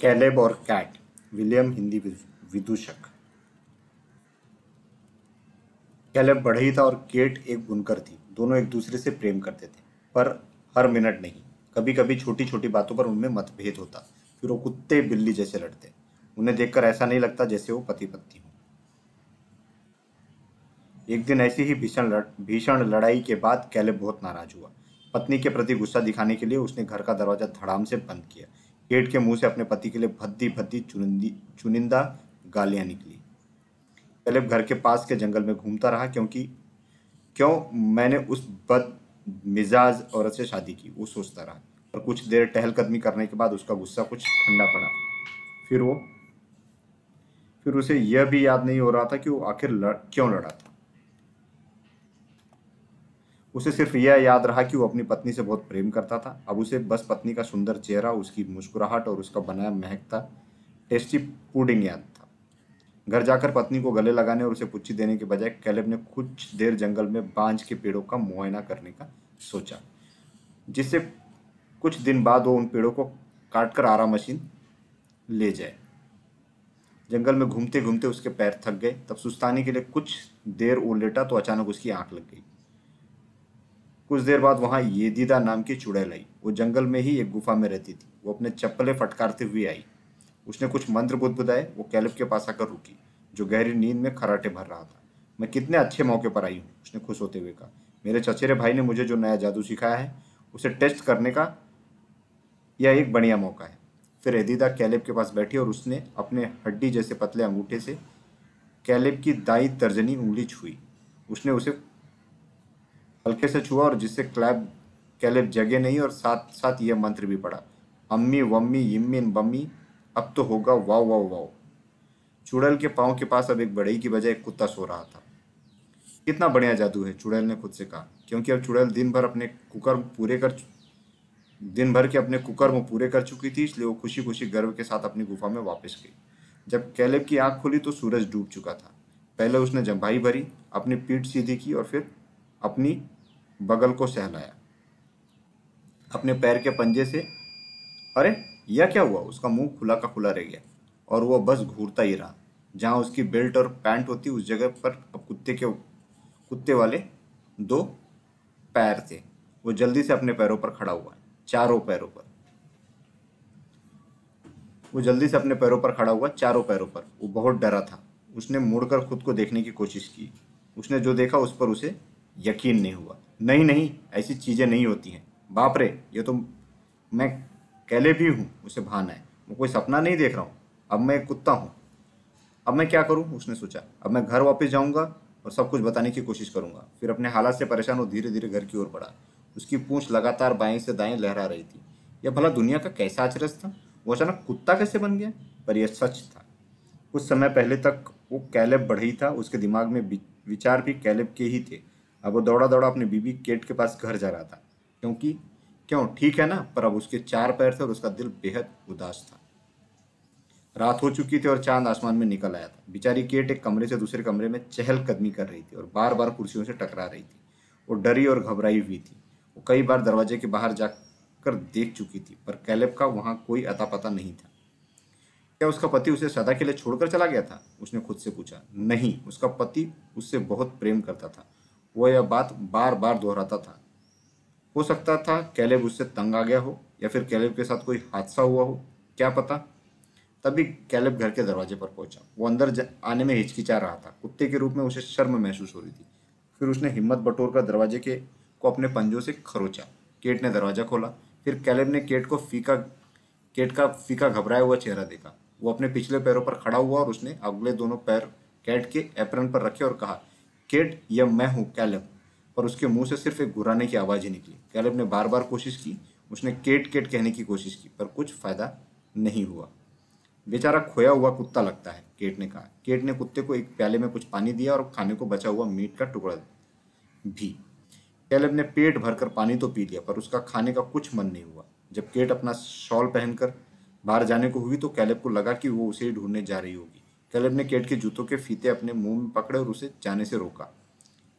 Caleb और cat William Hindi विदूषक। Caleb बढ़ई था और केट एक बुनकर थी दोनों एक दूसरे से प्रेम करते थे पर हर मिनट नहीं कभी कभी छोटी छोटी बातों पर उनमें मतभेद होता फिर वो कुत्ते बिल्ली जैसे लड़ते उन्हें देखकर ऐसा नहीं लगता जैसे वो पति पत्नी हो। एक दिन ऐसी ही भीषण लड़, भीषण लड़ाई के बाद कैलेब बहुत नाराज़ हुआ पत्नी के प्रति गुस्सा दिखाने के लिए उसने घर का दरवाज़ा धड़ाम से बंद किया केट के मुँह से अपने पति के लिए भद्दी भद्दी चुनिंदी चुनिंदा गालियाँ निकली। कैलेब घर के पास के जंगल में घूमता रहा क्योंकि क्यों मैंने उस बद मिजाज औरत से शादी की वो सोचता रहा। और कुछ देर टहलकदमी करने के बाद उसका गुस्सा कुछ ठंडा पड़ा। फिर वो फिर उसे यह भी याद नहीं हो रहा था कि वो आखिर लड़, क्यों लड़ा था। उसे सिर्फ़ यह याद रहा कि वो अपनी पत्नी से बहुत प्रेम करता था। अब उसे बस पत्नी का सुंदर चेहरा, उसकी मुस्कुराहट और उसका बनाया महकता, टेस्टी पुडिंग याद था। घर जाकर पत्नी को गले लगाने और उसे पुच्छी देने के बजाय कैलेब ने कुछ देर जंगल में बांझ के पेड़ों का मुआयना करने का सोचा, जिससे कुछ दिन बाद वो उन पेड़ों को काटकर आरा मशीन ले जाए। जंगल में घूमते घूमते उसके पैर थक गए। तब सुस्ताने के लिए कुछ देर वो लेटा तो अचानक उसकी आँख लग गई। कुछ देर बाद वहाँ येदीदा नाम की चुड़ैल आई। वो जंगल में ही एक गुफा में रहती थी। वो अपने चप्पलें फटकारते हुए आई। उसने कुछ मंत्र बुदबुदाए वो कैलब के पास आकर रुकी, जो गहरी नींद में खराटे भर रहा था। मैं कितने अच्छे मौके पर आई हूँ, उसने खुश होते हुए कहा। मेरे चचेरे भाई ने मुझे जो नया जादू सिखाया है, उसे टेस्ट करने का यह एक बढ़िया मौका है। फिर एदीदा कैलेब के पास बैठी और उसने अपने हड्डी जैसे पतले अंगूठे से कैलेब की दाई तर्जनी उंगली छुई। उसने उसे हल्के से छुआ और जिससे क्लैब, कैलेब जगे नहीं और साथ साथ यह मंत्र भी पड़ा अम्मी, वम्मी यम्मी बम्मी, अब तो होगा वाव वाव वाव चुड़ैल के पाँव के पास अब एक बढ़ई की बजाय कुत्ता सो रहा था। कितना बढ़िया जादू है, चुड़ैल ने खुद से कहा, क्योंकि अब चुड़ैल दिन भर अपने कुकर्म पूरे कर दिन भर के अपने कुकर्म पूरे कर चुकी थी, इसलिए वो खुशी खुशी गर्व के साथ अपनी गुफा में वापस गई। जब कैलेब की आँख खुली तो सूरज डूब चुका था। पहले उसने जम्भाई भरी, अपनी पीठ सीधी की और फिर अपनी बगल को सहलाया। अपने पैर के पंजे से, अरे, यह क्या हुआ? उसका मुँह खुला का खुला रह गया और वह बस घूरता ही रहा। जहाँ उसकी बेल्ट और पैंट होती, उस जगह पर अब कुत्ते के, कुत्ते वाले दो पैर थे। वो जल्दी से अपने पैरों पर खड़ा हुआ, चारों पैरों पर। वो जल्दी से अपने पैरों पर खड़ा हुआ, चारों पैरों पर। वो बहुत डरा था। उसने मुड़कर खुद को देखने की कोशिश की। उसने जो देखा, उस पर उसे यकीन नहीं हुआ। नहीं नहीं, ऐसी चीज़ें नहीं होती हैं। बाप रे, ये तो मैं कैले भी हूँ, उसे भान है। मैं कोई सपना नहीं देख रहा हूँ। अब मैं कुत्ता हूँ। अब मैं क्या करूँ? उसने सोचा। अब मैं घर वापस जाऊँगा और सब कुछ बताने की कोशिश करूँगा। फिर अपने हालात से परेशान हो धीरे धीरे घर की ओर बढ़ा। उसकी पूंछ लगातार बाएँ से दाएँ लहरा रही थी। यह भला दुनिया का कैसा अचरज था? वो अचानक कुत्ता कैसे बन गया? पर यह सच था। कुछ समय पहले तक वो कैलेब बढ़ई था। उसके दिमाग में विचार भी कैलेब के ही थे। अब वो दौड़ा दौड़ा अपनी बीबी केट के पास घर जा रहा था। क्योंकि, क्यों? ठीक है ना? पर अब उसके चार पैर थे और उसका दिल बेहद उदास था। रात हो चुकी थी और चाँद आसमान में निकल आया था। बेचारी केट एक कमरे से दूसरे कमरे में चहल कदमी कर रही थी और बार बार कुर्सियों से टकरा रही थी। वो डरी और घबराई हुई थी। वो कई बार दरवाजे के बाहर जाकर देख चुकी थी, पर कैलेब का वहाँ कोई अता पता नहीं था। क्या उसका पति उसे सदा के लिए छोड़कर चला गया था? उसने खुद से पूछा। नहीं, उसका पति उससे बहुत प्रेम करता था। वो यह बात बार बार दोहराता था। हो सकता था कैलेब उससे तंग आ गया हो, या फिर कैलेब के साथ कोई हादसा हुआ हो, क्या पता? तभी कैलेब घर के दरवाजे पर पहुँचा। वो अंदर आने में हिचकिचा रहा था। कुत्ते के रूप में उसे शर्म महसूस हो रही थी। फिर उसने हिम्मत बटोर कर दरवाजे के, को अपने पंजों से खरोचा। केट ने दरवाज़ा खोला। फिर कैलेब ने केट को फीका, केट का फीका घबराया हुआ चेहरा देखा। वो अपने पिछले पैरों पर खड़ा हुआ और उसने अगले दोनों पैर कैट के एप्रन पर रखे और कहा केट यह मैं हूँ कैलब। पर उसके मुँह से सिर्फ़ एक गुराने की आवाज़ ही निकली। कैलेब ने बार बार कोशिश की। उसने केट केट कहने की कोशिश की, पर कुछ फ़ायदा नहीं हुआ। बेचारा खोया हुआ कुत्ता लगता है केट ने कहा। केट ने कुत्ते को एक प्याले में कुछ पानी दिया और खाने को बचा हुआ मीट का टुकड़ा भी। कैलेब ने पेट भरकर पानी तो पी लिया, पर उसका खाने का कुछ मन नहीं हुआ। जब केट अपना शॉल पहनकर बाहर जाने को हुई तो कैलेब को लगा कि वो उसे ढूँढने जा रही होगी। कैलेब ने केट के जूतों के फीते अपने मुँह में पकड़े और उसे जाने से रोका।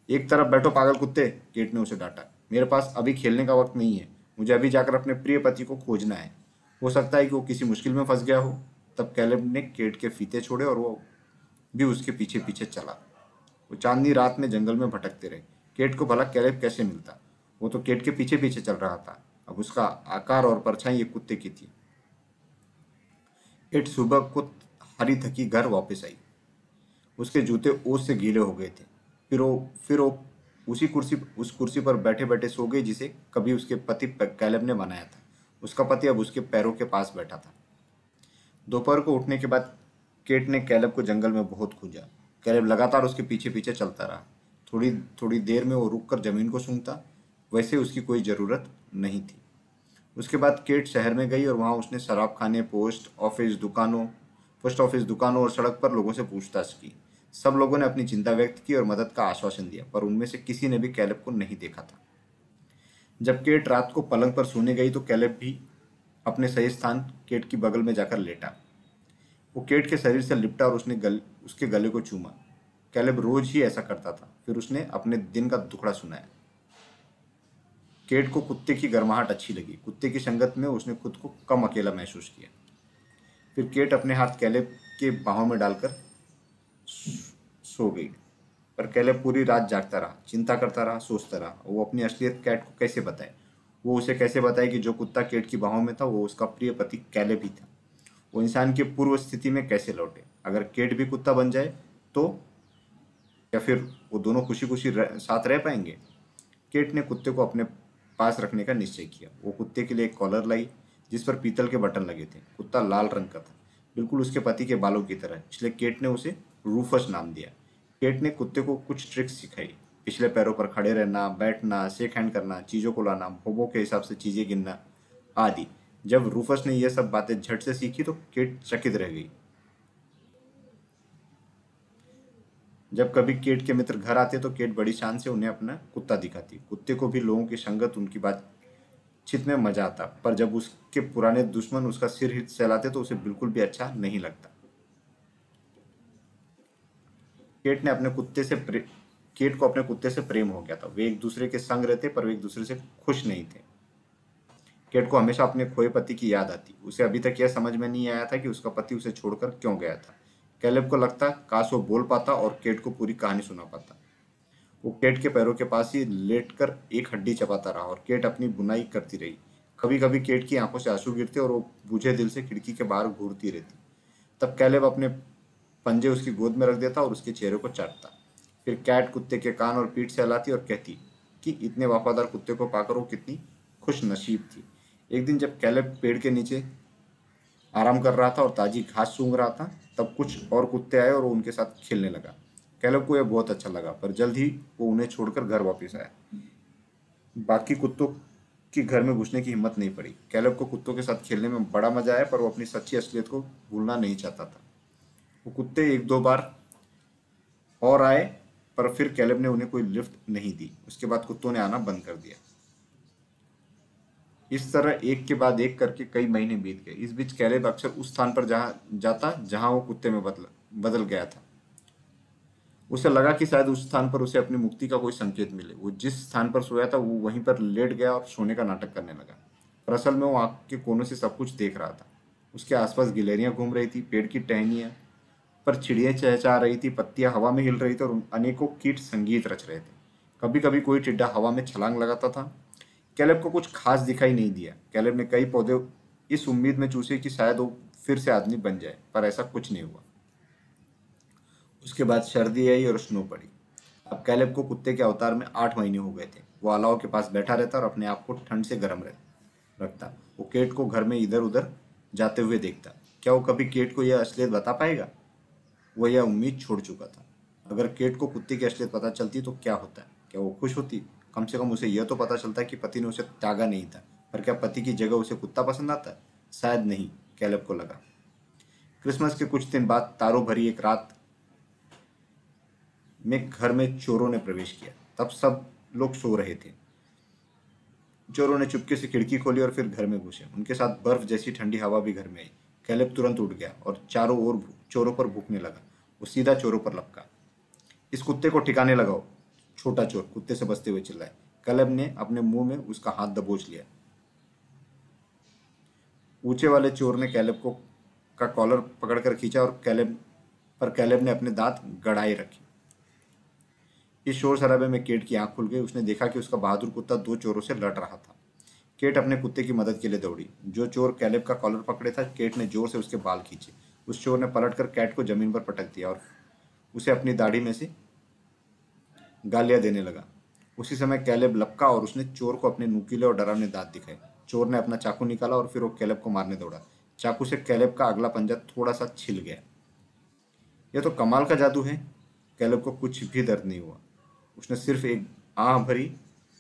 एक तरफ़ बैठो पागल कुत्ते, केट ने उसे डांटा। मेरे पास अभी खेलने का वक्त नहीं है। मुझे अभी जाकर अपने प्रिय पति को खोजना है। हो सकता है कि वो किसी मुश्किल में फंस गया हो। तब कैलेब ने केट के फीते छोड़े और वो भी उसके पीछे पीछे चला। वो चांदनी रात में जंगल में भटकते रहे। केट को भला कैलेब कैसे मिलता? वो तो केट के पीछे पीछे चल रहा था। अब उसका आकार और परछाई ये कुत्ते की थी। केट सुबह को हरी थकी घर वापस आई। उसके जूते ओस से गीले हो गए थे। फिर वो फिर वो उसी कुर्सी उस कुर्सी पर बैठे बैठे सो गई जिसे कभी उसके पति कैलब ने बनाया था। उसका पति अब उसके पैरों के पास बैठा था। दोपहर को उठने के बाद केट ने कैलब को जंगल में बहुत खोजा। कैलब लगातार उसके पीछे पीछे चलता रहा। थोड़ी थोड़ी देर में वो रुक कर ज़मीन को सूंघता। वैसे उसकी कोई ज़रूरत नहीं थी। उसके बाद केट शहर में गई और वहाँ उसने शराब खाने, पोस्ट, ऑफ़िस, दुकानों पोस्ट ऑफ़िस दुकानों और सड़क पर लोगों से पूछताछ की। सब लोगों ने अपनी चिंता व्यक्त की और मदद का आश्वासन दिया, पर उनमें से किसी ने भी कैलब को नहीं देखा था। जब केट रात को पलंग पर सोने गई तो कैलब भी अपने सही स्थान केट की बगल में जाकर लेटा। वो केट के शरीर से लिपटा और उसने गल, उसके गले को चूमा। कैलब रोज ही ऐसा करता था। फिर उसने अपने दिन का दुखड़ा सुनाया। केट को कुत्ते की गर्माहट अच्छी लगी। कुत्ते की संगत में उसने खुद को कम अकेला महसूस किया। फिर केट अपने हाथ कैलेब के बाहों में डालकर सो गई। पर कैलेब पूरी रात जागता रहा चिंता करता रहा सोचता रहा वो अपनी असलियत कैट को कैसे बताए? वो उसे कैसे बताए कि जो कुत्ता केट की बाहों में था वो उसका प्रिय पति कैलेब ही था? वो इंसान की पूर्व स्थिति में कैसे लौटे? अगर केट भी कुत्ता बन जाए तो? या फिर वो दोनों खुशी खुशी रह, साथ रह पाएँगे? केट ने कुत्ते को अपने पास रखने का निश्चय किया। वो कुत्ते के लिए एक कॉलर लाई जिस पर पीतल के बटन लगे थे। कुत्ता लाल रंग का था। बिल्कुल उसके पति के बालों की तरह, इसलिए केट ने उसे रूफस नाम दिया। केट ने कुत्ते को कुछ ट्रिक्स सिखाई। पिछले पैरों पर खड़े रहना, बैठना शेक हैंड करना, चीज़ों को लाना भोबो के हिसाब से चीज़ें गिनना आदि। जब रूफस ने यह सब बातें झट से सीखी तो केट चकित रह गई। जब कभी केट के मित्र घर आते तो केट बड़ी शान से उन्हें अपना कुत्ता दिखाती। कुत्ते को भी लोगों की संगत, उनकी बातचीत में मज़ा आता। पर जब उसके पुराने दुश्मन उसका सिर सहलाते तो उसे बिल्कुल भी अच्छा नहीं लगता। केट ने अपने कुत्ते से केट को अपने कुत्ते से प्रेम हो गया था। वे एक दूसरे के संग रहते पर वे एक दूसरे से खुश नहीं थे। केट को हमेशा अपने खोए पति की याद आती। उसे अभी तक यह समझ में नहीं आया था कि उसका पति उसे छोड़कर क्यों गया था। कैलेब को लगता, काश वो बोल पाता और केट को पूरी कहानी सुना पाता। वो केट के पैरों के पास ही लेट कर एक हड्डी चबाता रहा और केट अपनी बुनाई करती रही। कभी कभी केट की आँखों से आँसू गिरते और वो बुझे दिल से खिड़की के बाहर घूरती रहती। तब कैलेब अपने पंजे उसकी गोद में रख देता और उसके चेहरे को चाटता। फिर कैट कुत्ते के कान और पीठ से हलाती और कहती, कि इतने वफादार कुत्ते को पाकर वो कितनी खुश नसीब थी। एक दिन जब कैलेब पेड़ के नीचे आराम कर रहा था और ताजी घास सूंघ रहा था, तब कुछ और कुत्ते आए और वो उनके साथ खेलने लगा। कैलब को यह बहुत अच्छा लगा, पर जल्द ही वो उन्हें छोड़कर घर वापस आया। बाकी कुत्तों की घर में घुसने की हिम्मत नहीं पड़ी। कैलब को कुत्तों के साथ खेलने में बड़ा मज़ा आया, पर वो अपनी सच्ची असलियत को भूलना नहीं चाहता था। वो कुत्ते एक दो बार और आए, पर फिर कैलेब ने उन्हें कोई लिफ्ट नहीं दी। उसके बाद कुत्तों ने आना बंद कर दिया। इस तरह एक के बाद एक करके कई महीने बीत गए। इस बीच कैलेब अक्सर उस स्थान पर जहाँ जाता, जहाँ वो कुत्ते में बदल बदल गया था। उसे लगा कि शायद उस स्थान पर उसे अपनी मुक्ति का कोई संकेत मिले। वो जिस स्थान पर सोया था, वो वहीं पर लेट गया और सोने का नाटक करने लगा। पर असल में वो आँख के कोनों से सब कुछ देख रहा था। उसके आसपास गिलेरियाँ घूम रही थी, पेड़ की टहनियाँ पर चिड़ियाँ चहचा रही थी, पत्तियाँ हवा में हिल रही थी और अनेकों कीट संगीत रच रहे थे। कभी कभी कोई टिड्डा हवा में छलांग लगाता था। कैलेब को कुछ खास दिखाई नहीं दिया। कैलेब ने कई पौधे इस उम्मीद में चूसे कि शायद वो फिर से आदमी बन जाए, पर ऐसा कुछ नहीं हुआ। उसके बाद सर्दी आई और स्नो पड़ी। अब कैलेब को कुत्ते के अवतार में आठ महीने हो गए थे। वो अलाव के पास बैठा रहता और अपने आप को ठंड से गर्म रखता। वो केट को घर में इधर उधर जाते हुए देखता। क्या वो कभी केट को यह असलियत बता पाएगा? वह यह उम्मीद छोड़ चुका था। अगर केट को कुत्ते की असलियत पता चलती तो क्या होता? क्या वो खुश होती? कम से कम उसे यह तो पता चलता कि पति ने उसे त्यागा नहीं था। पर क्या पति की जगह उसे कुत्ता पसंद आता? शायद नहीं, कैलब को लगा। क्रिसमस के कुछ दिन बाद तारों भरी एक रात में घर में चोरों ने प्रवेश किया। तब सब लोग सो रहे थे। चोरों ने चुपके से खिड़की खोली और फिर घर में घुसे। उनके साथ बर्फ़ जैसी ठंडी हवा भी घर में आई। कैलेब तुरंत उठ गया और चारों ओर चोरों पर भूखने लगा। वो सीधा चोरों पर लपका। इस कुत्ते को ठिकाने लगाओ। छोटा चोर कुत्ते से बसते हुए चिल्लाए। कलब ने अपने मुँह में उसका हाथ दबोच लिया। ऊँचे वाले चोर ने कैलेब को, का कॉलर पकड़कर खींचा और कैलेब, पर कैलेब ने अपने दांत गड़ाए रखे। इस शोर शराबे में केट की आँख खुल गई। उसने देखा कि उसका बहादुर कुत्ता दो चोरों से लड़ रहा था। केट अपने कुत्ते की मदद के लिए दौड़ी। जो चोर कैलेब का कॉलर पकड़े था, केट ने ज़ोर से उसके बाल खींचे। उस चोर ने पलटकर कैट को ज़मीन पर पटक दिया और उसे अपनी दाढ़ी में से गालियाँ देने लगा। उसी समय कैलेब लपका और उसने चोर को अपने नुकीले और डरावने दांत दिखाए। चोर ने अपना चाकू निकाला और फिर वो कैलेब को मारने दौड़ा। चाकू से कैलेब का अगला पंजा थोड़ा सा छिल गया। यह तो कमाल का जादू है। कैलेब को कुछ भी दर्द नहीं हुआ। उसने सिर्फ़ एक आह भरी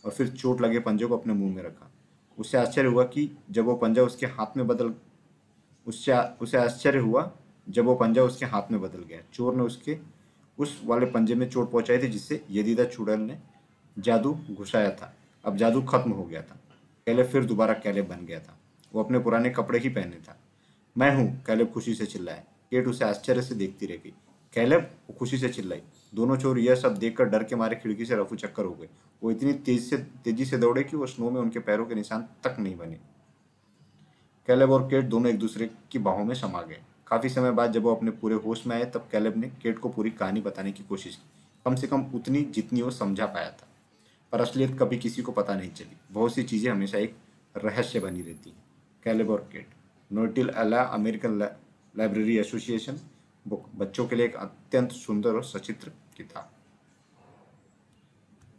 और फिर चोट लगे पंजे को अपने मुँह में रखा। उससे आश्चर्य हुआ कि जब वो पंजा उसके हाथ में बदल, उससे, उसे आश्चर्य हुआ जब वो पंजा उसके हाथ में बदल गया। चोर ने उसके, उस वाले पंजे में चोट पहुंचाई थी जिससे यदीदा चुड़ैल ने जादू घुसाया था। अब जादू खत्म हो गया था। कैलेब फिर दोबारा कैलेब बन गया था। वो अपने पुराने कपड़े ही पहने था। मैं हूँ कैलेब खुशी से चिल्लाया केट उसे आश्चर्य से देखती रह गई। कैलेब वो खुशी से चिल्लाई। दोनों चोर यह सब देखकर डर के मारे खिड़की से रफू चक्कर हो गए। वो इतनी तेज से, तेज़ी से दौड़े कि वो स्नो में उनके पैरों के निशान तक नहीं बने। कैलेब और केट दोनों एक दूसरे की बाहों में समा गए। काफ़ी समय बाद जब वो अपने पूरे होश में आए, तब कैलेब ने केट को पूरी कहानी बताने की कोशिश की। कम से कम उतनी जितनी वो समझा पाया था। पर असलियत कभी किसी को पता नहीं चली। बहुत सी चीज़ें हमेशा एक रहस्य बनी रहती हैं। कैलेब और केट, नोटिल अला अमेरिकन लाइब्रेरी एसोसिएशन बुक बच्चों के लिए एक अत्यंत सुंदर और सचित्र किताब।